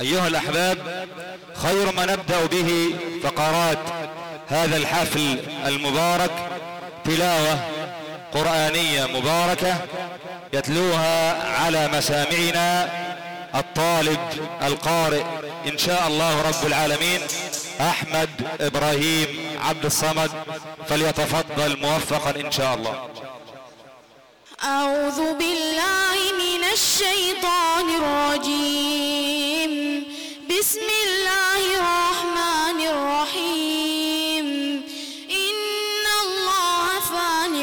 أيها الأحباب خير ما نبدأ به فقرات هذا الحفل المبارك تلاوة قرآنية مباركة يتلوها على مسامعنا الطالب القارئ إن شاء الله رب العالمين أحمد إبراهيم عبد الصمد فليتفضل موفقا إن شاء الله. أعوذ بالله من الشيطان الرجيم.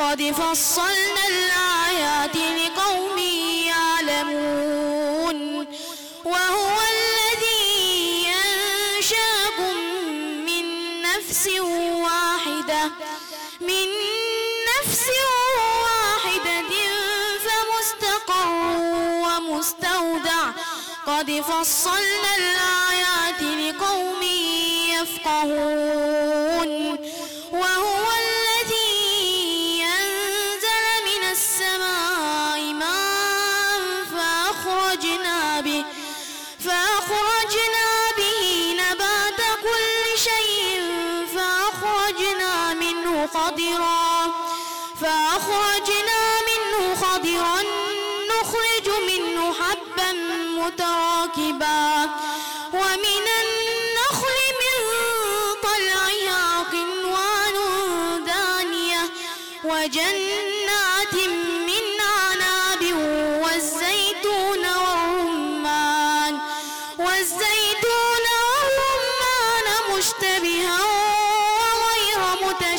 قد فصلنا الآيات لقوم يعلمون. وهو الذي أنشاكم من نفس واحدة. من نفس واحدة فمستقر ومستودع. قد فصلنا الآيات لقوم فأخرجنا به فأخرجنا به نبات كل شيء فأخرجنا منه خضرا فأخرجنا منه خضرا نخرج منه حبا متراكبا ومن النخل من طلعها قنوان دانية وجنات من أعناب والزيتون والرمان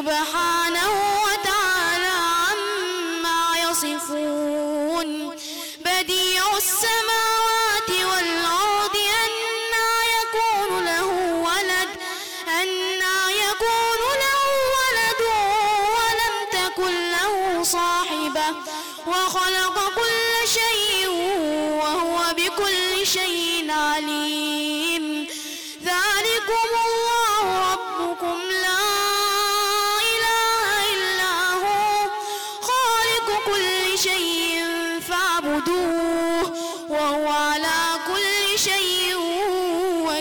سبحانه وتعالى عما يصفون. بديع السماوات والأرض أنا يكون له ولد أنا يكون له ولد ولم تكن له صاحبة. وخلق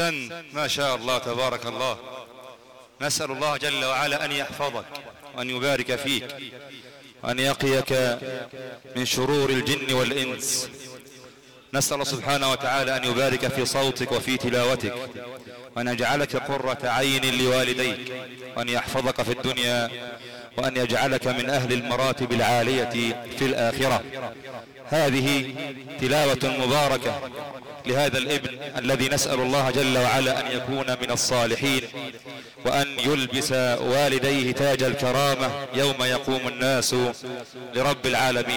أحسن. ما شاء الله تبارك الله. نسأل الله جل وعلا أن يحفظك وأن يبارك فيك وأن يقيك من شرور الجن والإنس. نسأل الله سبحانه وتعالى أن يبارك في صوتك وفي تلاوتك وأن يجعلك قرة عين لوالديك وأن يحفظك في الدنيا وأن يجعلك من أهل المراتب العالية في الآخرة. هذه تلاوة مباركة لهذا الابن الذي نسأل الله جل وعلا أن يكون من الصالحين وأن يلبس والديه تاج الكرامة يوم يقوم الناس لرب العالمين.